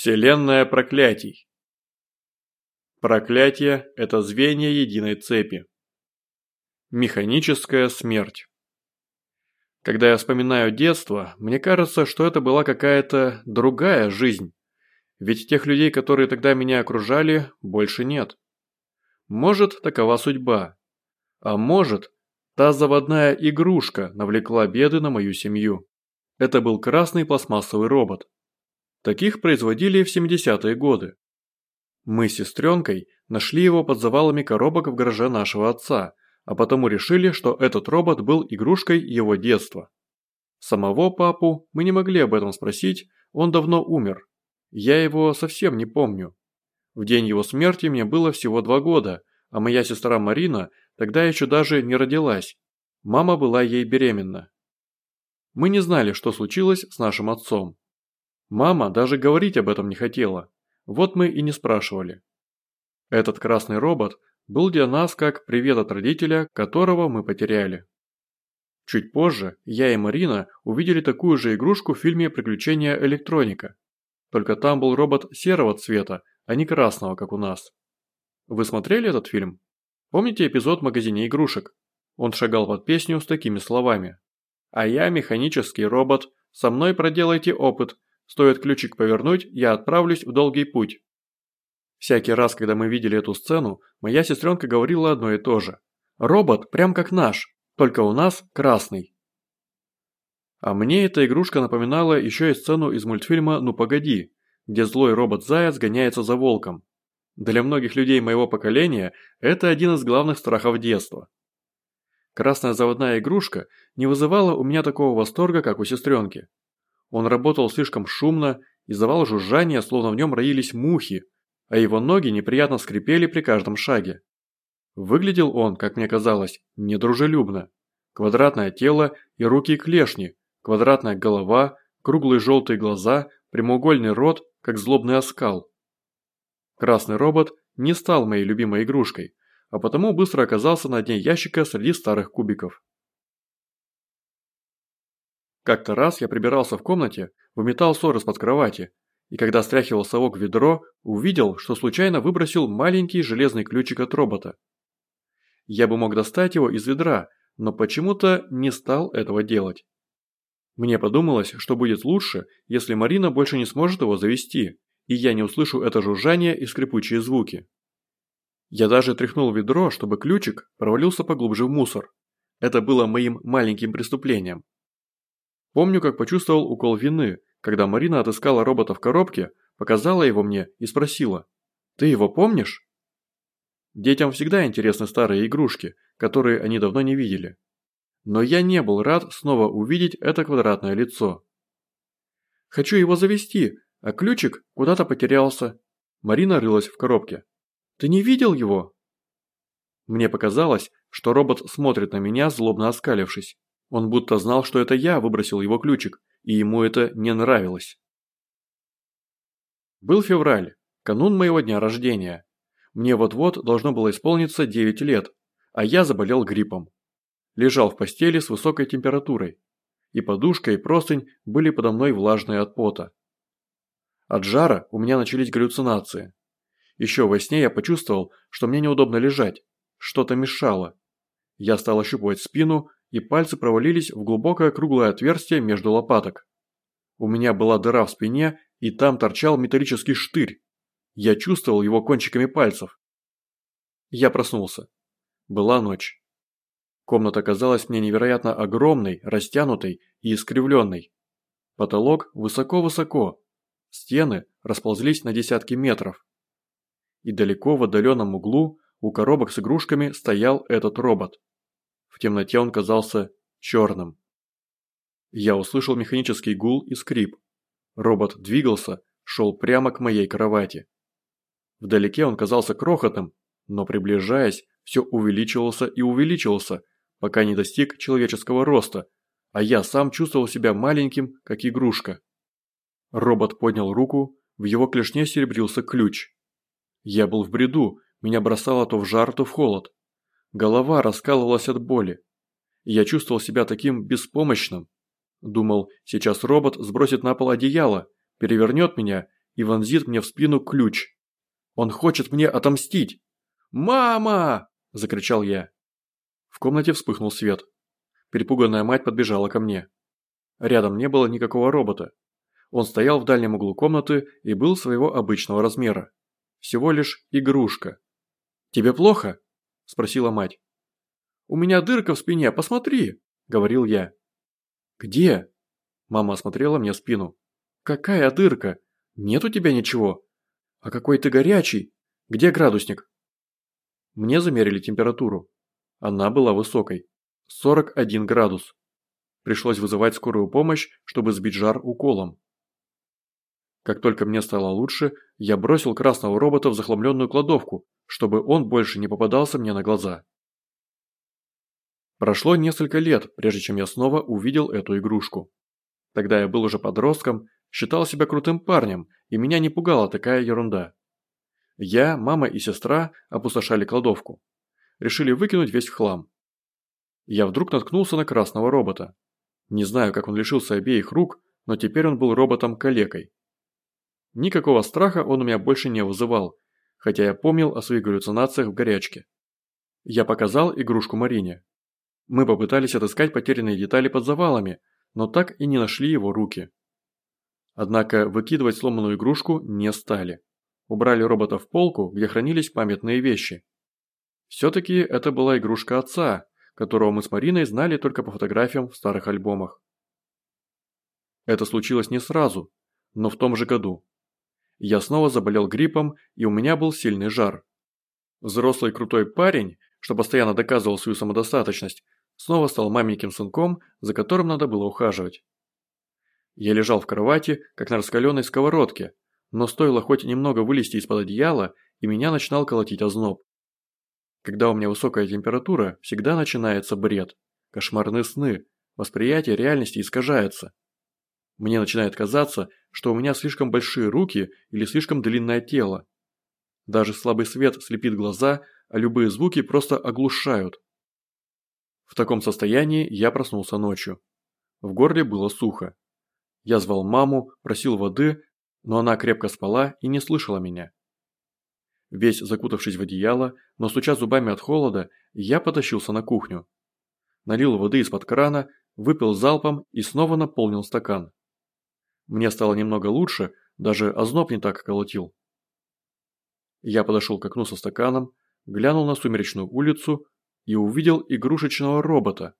Вселенная проклятий. Проклятие – это звенья единой цепи. Механическая смерть. Когда я вспоминаю детство, мне кажется, что это была какая-то другая жизнь. Ведь тех людей, которые тогда меня окружали, больше нет. Может, такова судьба. А может, та заводная игрушка навлекла беды на мою семью. Это был красный пластмассовый робот. Таких производили в 70-е годы. Мы с сестренкой нашли его под завалами коробок в гараже нашего отца, а потому решили, что этот робот был игрушкой его детства. Самого папу мы не могли об этом спросить, он давно умер. Я его совсем не помню. В день его смерти мне было всего два года, а моя сестра Марина тогда еще даже не родилась. Мама была ей беременна. Мы не знали, что случилось с нашим отцом. Мама даже говорить об этом не хотела. Вот мы и не спрашивали. Этот красный робот был для нас как привет от родителя, которого мы потеряли. Чуть позже я и Марина увидели такую же игрушку в фильме «Приключения электроника». Только там был робот серого цвета, а не красного, как у нас. Вы смотрели этот фильм? Помните эпизод в магазине игрушек? Он шагал под песню с такими словами. «А я механический робот, со мной проделайте опыт, Стоит ключик повернуть, я отправлюсь в долгий путь. Всякий раз, когда мы видели эту сцену, моя сестренка говорила одно и то же. Робот прям как наш, только у нас красный. А мне эта игрушка напоминала еще и сцену из мультфильма «Ну погоди», где злой робот-заяц гоняется за волком. Для многих людей моего поколения это один из главных страхов детства. Красная заводная игрушка не вызывала у меня такого восторга, как у сестренки. Он работал слишком шумно, издавал жужжание, словно в нем роились мухи, а его ноги неприятно скрипели при каждом шаге. Выглядел он, как мне казалось, недружелюбно. Квадратное тело и руки клешни, квадратная голова, круглые желтые глаза, прямоугольный рот, как злобный оскал. Красный робот не стал моей любимой игрушкой, а потому быстро оказался на дне ящика среди старых кубиков. Как-то раз я прибирался в комнате, выметал ссор из-под кровати, и когда стряхивал совок в ведро, увидел, что случайно выбросил маленький железный ключик от робота. Я бы мог достать его из ведра, но почему-то не стал этого делать. Мне подумалось, что будет лучше, если Марина больше не сможет его завести, и я не услышу это жужжание и скрипучие звуки. Я даже тряхнул ведро, чтобы ключик провалился поглубже в мусор. Это было моим маленьким преступлением. Помню, как почувствовал укол вины, когда Марина отыскала робота в коробке, показала его мне и спросила «Ты его помнишь?» Детям всегда интересны старые игрушки, которые они давно не видели. Но я не был рад снова увидеть это квадратное лицо. «Хочу его завести, а ключик куда-то потерялся». Марина рылась в коробке. «Ты не видел его?» Мне показалось, что робот смотрит на меня, злобно оскалившись. Он будто знал, что это я выбросил его ключик, и ему это не нравилось. Был февраль, канун моего дня рождения. Мне вот-вот должно было исполниться 9 лет, а я заболел гриппом. Лежал в постели с высокой температурой. И подушка, и простынь были подо мной влажные от пота. От жара у меня начались галлюцинации. Еще во сне я почувствовал, что мне неудобно лежать, что-то мешало. Я стал ощупывать спину и пальцы провалились в глубокое круглое отверстие между лопаток. У меня была дыра в спине, и там торчал металлический штырь. Я чувствовал его кончиками пальцев. Я проснулся. Была ночь. Комната казалась мне невероятно огромной, растянутой и искривленной. Потолок высоко-высоко. Стены расползлись на десятки метров. И далеко в отдаленном углу у коробок с игрушками стоял этот робот. Темноте он казался черным. Я услышал механический гул и скрип. Робот двигался, шел прямо к моей кровати. Вдалеке он казался крохотным, но приближаясь, все увеличивался и увеличивался, пока не достиг человеческого роста, а я сам чувствовал себя маленьким, как игрушка. Робот поднял руку, в его клешне серебрился ключ. Я был в бреду, меня бросало то в жар, то в холод. Голова раскалывалась от боли. Я чувствовал себя таким беспомощным. Думал, сейчас робот сбросит на пол одеяло, перевернет меня, и вонзит мне в спину ключ. Он хочет мне отомстить. «Мама!» – закричал я. В комнате вспыхнул свет. Перепуганная мать подбежала ко мне. Рядом не было никакого робота. Он стоял в дальнем углу комнаты и был своего обычного размера. Всего лишь игрушка. «Тебе плохо?» – спросила мать. «У меня дырка в спине, посмотри!» – говорил я. «Где?» – мама осмотрела мне спину. «Какая дырка? Нет у тебя ничего? А какой ты горячий! Где градусник?» Мне замерили температуру. Она была высокой. 41 градус. Пришлось вызывать скорую помощь, чтобы сбить жар уколом. Как только мне стало лучше, я бросил красного робота в захламленную кладовку, чтобы он больше не попадался мне на глаза. Прошло несколько лет, прежде чем я снова увидел эту игрушку. Тогда я был уже подростком, считал себя крутым парнем, и меня не пугала такая ерунда. Я, мама и сестра опустошали кладовку. Решили выкинуть весь хлам. Я вдруг наткнулся на красного робота. Не знаю, как он лишился обеих рук, но теперь он был роботом-калекой. Никакого страха он у меня больше не вызывал, хотя я помнил о своих галлюцинациях в горячке. Я показал игрушку Марине. Мы попытались отыскать потерянные детали под завалами, но так и не нашли его руки. Однако выкидывать сломанную игрушку не стали. Убрали робота в полку, где хранились памятные вещи. Все-таки это была игрушка отца, которого мы с Мариной знали только по фотографиям в старых альбомах. Это случилось не сразу, но в том же году. Я снова заболел гриппом, и у меня был сильный жар. Взрослый крутой парень, что постоянно доказывал свою самодостаточность, снова стал маменьким сынком, за которым надо было ухаживать. Я лежал в кровати, как на раскаленной сковородке, но стоило хоть немного вылезти из-под одеяла, и меня начинал колотить озноб. Когда у меня высокая температура, всегда начинается бред, кошмарные сны, восприятие реальности искажается. Мне начинает казаться, что у меня слишком большие руки или слишком длинное тело. Даже слабый свет слепит глаза, а любые звуки просто оглушают. В таком состоянии я проснулся ночью. В горле было сухо. Я звал маму, просил воды, но она крепко спала и не слышала меня. Весь закутавшись в одеяло, но стуча зубами от холода, я потащился на кухню. Налил воды из-под крана, выпил залпом и снова наполнил стакан. Мне стало немного лучше, даже озноб не так колотил. Я подошел к окну со стаканом, глянул на сумеречную улицу и увидел игрушечного робота.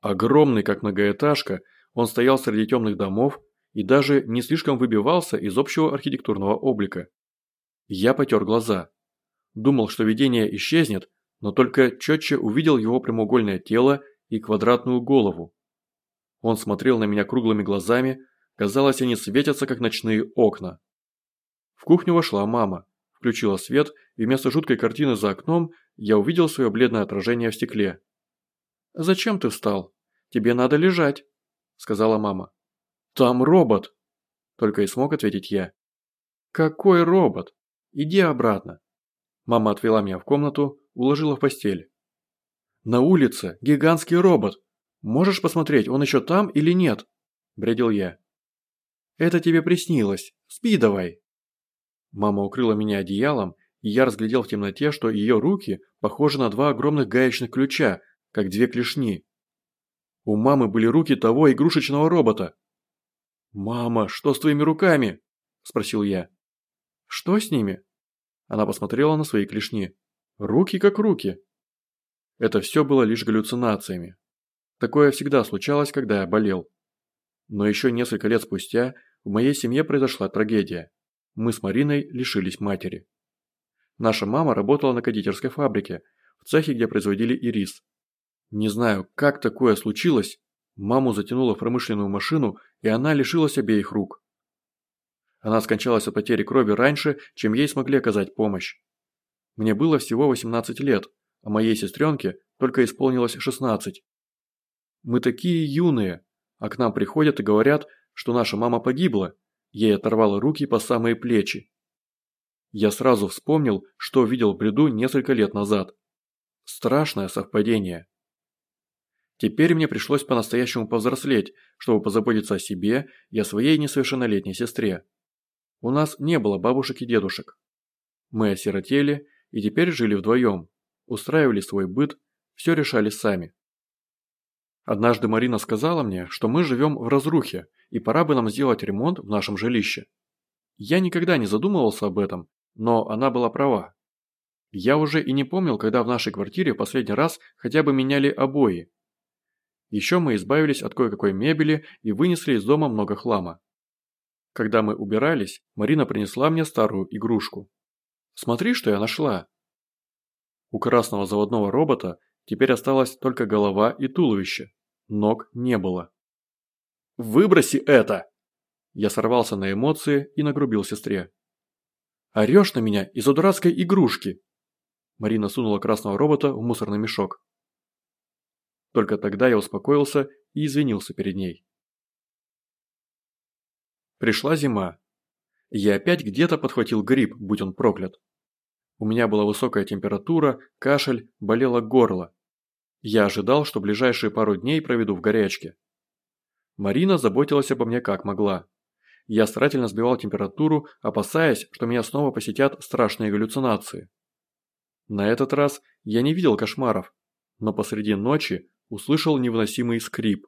Огромный, как многоэтажка, он стоял среди темных домов и даже не слишком выбивался из общего архитектурного облика. Я потер глаза. Думал, что видение исчезнет, но только четче увидел его прямоугольное тело и квадратную голову. Он смотрел на меня круглыми глазами, Казалось, они светятся, как ночные окна. В кухню вошла мама, включила свет, и вместо жуткой картины за окном я увидел свое бледное отражение в стекле. «Зачем ты встал? Тебе надо лежать», – сказала мама. «Там робот!» – только и смог ответить я. «Какой робот? Иди обратно». Мама отвела меня в комнату, уложила в постель. «На улице гигантский робот. Можешь посмотреть, он еще там или нет?» – бредил я. Это тебе приснилось. Спи давай. Мама укрыла меня одеялом, и я разглядел в темноте, что ее руки похожи на два огромных гаечных ключа, как две клешни. У мамы были руки того игрушечного робота. «Мама, что с твоими руками?» – спросил я. «Что с ними?» Она посмотрела на свои клешни. «Руки как руки». Это все было лишь галлюцинациями. Такое всегда случалось, когда я болел. Но еще несколько лет спустя в моей семье произошла трагедия. Мы с Мариной лишились матери. Наша мама работала на кондитерской фабрике, в цехе, где производили ирис. Не знаю, как такое случилось, маму затянуло в промышленную машину, и она лишилась обеих рук. Она скончалась от потери крови раньше, чем ей смогли оказать помощь. Мне было всего 18 лет, а моей сестренке только исполнилось 16. Мы такие юные, а к нам приходят и говорят, что наша мама погибла, ей оторвало руки по самые плечи. Я сразу вспомнил, что видел в бреду несколько лет назад. Страшное совпадение. Теперь мне пришлось по-настоящему повзрослеть, чтобы позаботиться о себе и о своей несовершеннолетней сестре. У нас не было бабушек и дедушек. Мы осиротели и теперь жили вдвоем, устраивали свой быт, все решали сами. Однажды Марина сказала мне, что мы живем в разрухе, и пора бы нам сделать ремонт в нашем жилище. Я никогда не задумывался об этом, но она была права. Я уже и не помнил, когда в нашей квартире последний раз хотя бы меняли обои. Еще мы избавились от кое-какой мебели и вынесли из дома много хлама. Когда мы убирались, Марина принесла мне старую игрушку. Смотри, что я нашла. У красного заводного робота теперь осталась только голова и туловище. Ног не было. «Выброси это!» Я сорвался на эмоции и нагрубил сестре. «Орешь на меня из-за дурацкой игрушки!» Марина сунула красного робота в мусорный мешок. Только тогда я успокоился и извинился перед ней. Пришла зима. Я опять где-то подхватил грипп, будь он проклят. У меня была высокая температура, кашель, болело горло. Я ожидал, что ближайшие пару дней проведу в горячке. Марина заботилась обо мне как могла. Я старательно сбивал температуру, опасаясь, что меня снова посетят страшные галлюцинации. На этот раз я не видел кошмаров, но посреди ночи услышал невыносимый скрип.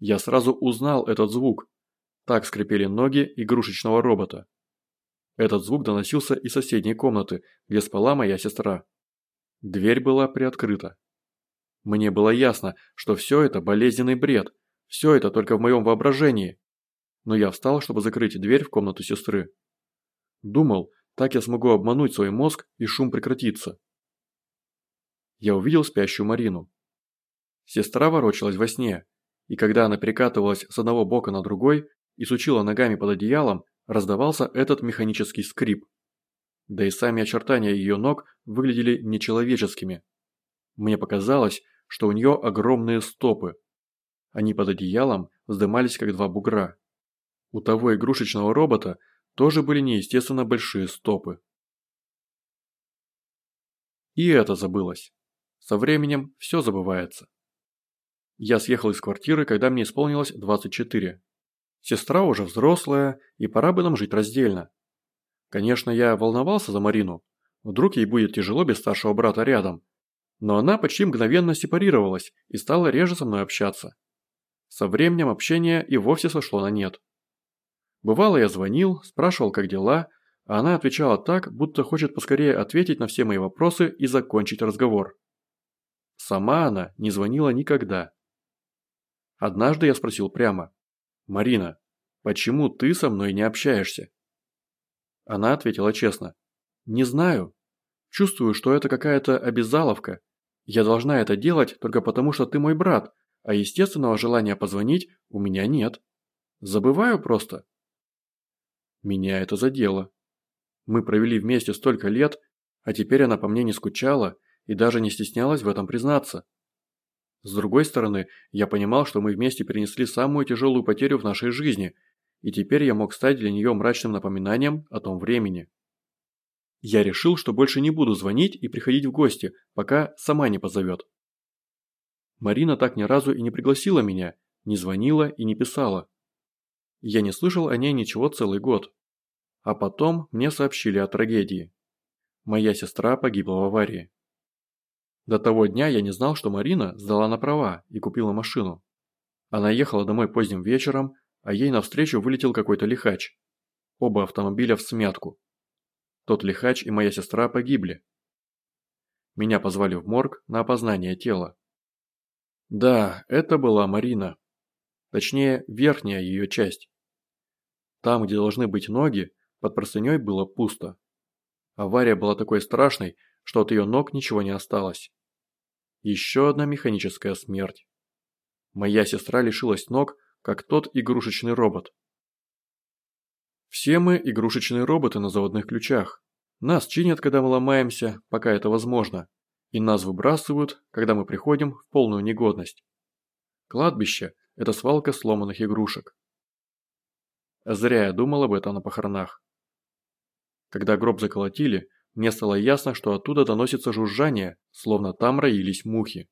Я сразу узнал этот звук. Так скрипели ноги игрушечного робота. Этот звук доносился из соседней комнаты, где спала моя сестра. Дверь была приоткрыта. Мне было ясно, что все это болезненный бред, все это только в моем воображении. Но я встал, чтобы закрыть дверь в комнату сестры. Думал, так я смогу обмануть свой мозг и шум прекратится. Я увидел спящую Марину. Сестра ворочалась во сне, и когда она перекатывалась с одного бока на другой и сучила ногами под одеялом, раздавался этот механический скрип. Да и сами очертания ее ног выглядели нечеловеческими. Мне показалось, что у нее огромные стопы. Они под одеялом вздымались как два бугра. У того игрушечного робота тоже были неестественно большие стопы. И это забылось. Со временем все забывается. Я съехал из квартиры, когда мне исполнилось 24. Сестра уже взрослая, и пора бы нам жить раздельно. Конечно, я волновался за Марину. Вдруг ей будет тяжело без старшего брата рядом. Но она почти мгновенно сепарировалась и стала реже со мной общаться. Со временем общение и вовсе сошло на нет. Бывало, я звонил, спрашивал, как дела, а она отвечала так, будто хочет поскорее ответить на все мои вопросы и закончить разговор. Сама она не звонила никогда. Однажды я спросил прямо. «Марина, почему ты со мной не общаешься?» Она ответила честно. «Не знаю. Чувствую, что это какая-то обязаловка. Я должна это делать только потому, что ты мой брат, а естественного желания позвонить у меня нет. Забываю просто». Меня это задело. Мы провели вместе столько лет, а теперь она по мне не скучала и даже не стеснялась в этом признаться. С другой стороны, я понимал, что мы вместе перенесли самую тяжелую потерю в нашей жизни, и теперь я мог стать для нее мрачным напоминанием о том времени. Я решил, что больше не буду звонить и приходить в гости, пока сама не позовет. Марина так ни разу и не пригласила меня, не звонила и не писала. Я не слышал о ней ничего целый год. А потом мне сообщили о трагедии. Моя сестра погибла в аварии. До того дня я не знал, что Марина сдала на права и купила машину. Она ехала домой поздним вечером, а ей навстречу вылетел какой-то лихач. Оба автомобиля в смятку. Тот лихач и моя сестра погибли. Меня позвали в морг на опознание тела. Да, это была Марина. Точнее, верхняя ее часть. Там, где должны быть ноги, под простыней было пусто. Авария была такой страшной, что от ее ног ничего не осталось. Еще одна механическая смерть. Моя сестра лишилась ног, как тот игрушечный робот. Все мы игрушечные роботы на заводных ключах. Нас чинят, когда мы ломаемся, пока это возможно, и нас выбрасывают, когда мы приходим в полную негодность. Кладбище – это свалка сломанных игрушек. Зря я думал об этом на похоронах. Когда гроб заколотили, мне стало ясно, что оттуда доносится жужжание, словно там роились мухи.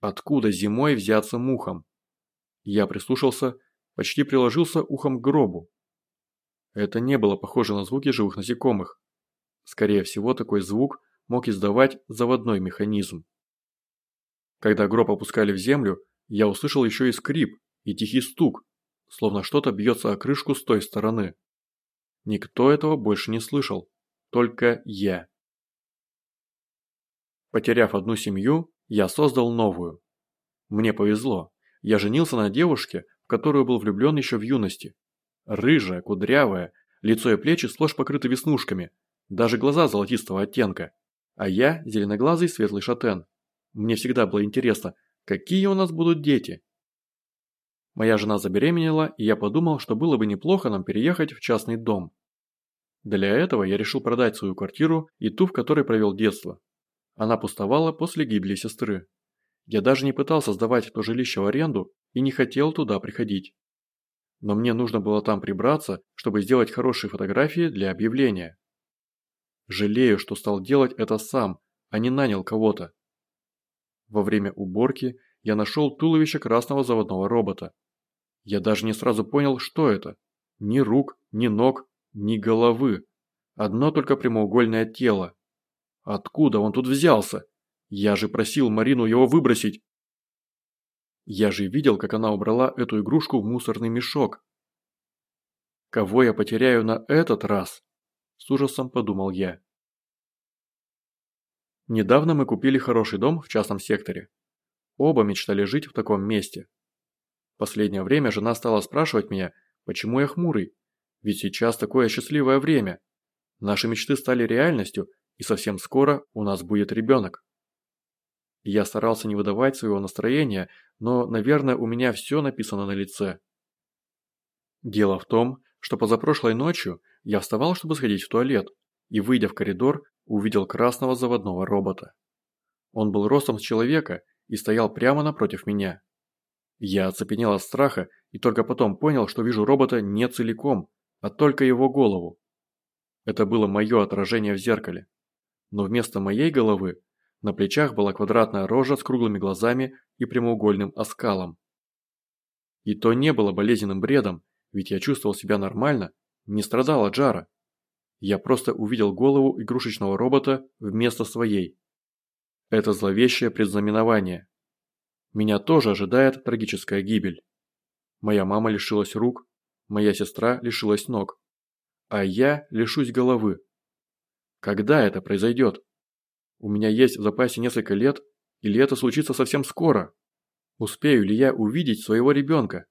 Откуда зимой взяться мухам? Я прислушался, почти приложился ухом к гробу. Это не было похоже на звуки живых насекомых. Скорее всего, такой звук мог издавать заводной механизм. Когда гроб опускали в землю, я услышал еще и скрип и тихий стук, словно что-то бьется о крышку с той стороны. Никто этого больше не слышал, только я. Потеряв одну семью, я создал новую. Мне повезло. Я женился на девушке, в которую был влюблен еще в юности. Рыжая, кудрявая, лицо и плечи сплошь покрыты веснушками, даже глаза золотистого оттенка. А я зеленоглазый светлый шатен. Мне всегда было интересно, какие у нас будут дети. Моя жена забеременела, и я подумал, что было бы неплохо нам переехать в частный дом. Для этого я решил продать свою квартиру и ту, в которой провел детство. Она пустовала после гибели сестры. Я даже не пытался сдавать то жилище в аренду и не хотел туда приходить. Но мне нужно было там прибраться, чтобы сделать хорошие фотографии для объявления. Жалею, что стал делать это сам, а не нанял кого-то. Во время уборки я нашел туловище красного заводного робота. Я даже не сразу понял, что это. Ни рук, ни ног, ни головы. Одно только прямоугольное тело. Откуда он тут взялся? Я же просил Марину его выбросить. Я же видел, как она убрала эту игрушку в мусорный мешок. Кого я потеряю на этот раз? С ужасом подумал я. Недавно мы купили хороший дом в частном секторе. Оба мечтали жить в таком месте. Последнее время жена стала спрашивать меня, почему я хмурый, ведь сейчас такое счастливое время. Наши мечты стали реальностью, и совсем скоро у нас будет ребенок. Я старался не выдавать своего настроения, но, наверное, у меня все написано на лице. Дело в том, что позапрошлой ночью я вставал, чтобы сходить в туалет, и, выйдя в коридор, увидел красного заводного робота. Он был ростом с человека и стоял прямо напротив меня. Я оцепенел от страха и только потом понял, что вижу робота не целиком, а только его голову. Это было мое отражение в зеркале. Но вместо моей головы на плечах была квадратная рожа с круглыми глазами и прямоугольным оскалом. И то не было болезненным бредом, ведь я чувствовал себя нормально, не страдал от жара. Я просто увидел голову игрушечного робота вместо своей. Это зловещее предзнаменование. Меня тоже ожидает трагическая гибель. Моя мама лишилась рук, моя сестра лишилась ног. А я лишусь головы. Когда это произойдет? У меня есть в запасе несколько лет, или это случится совсем скоро? Успею ли я увидеть своего ребенка?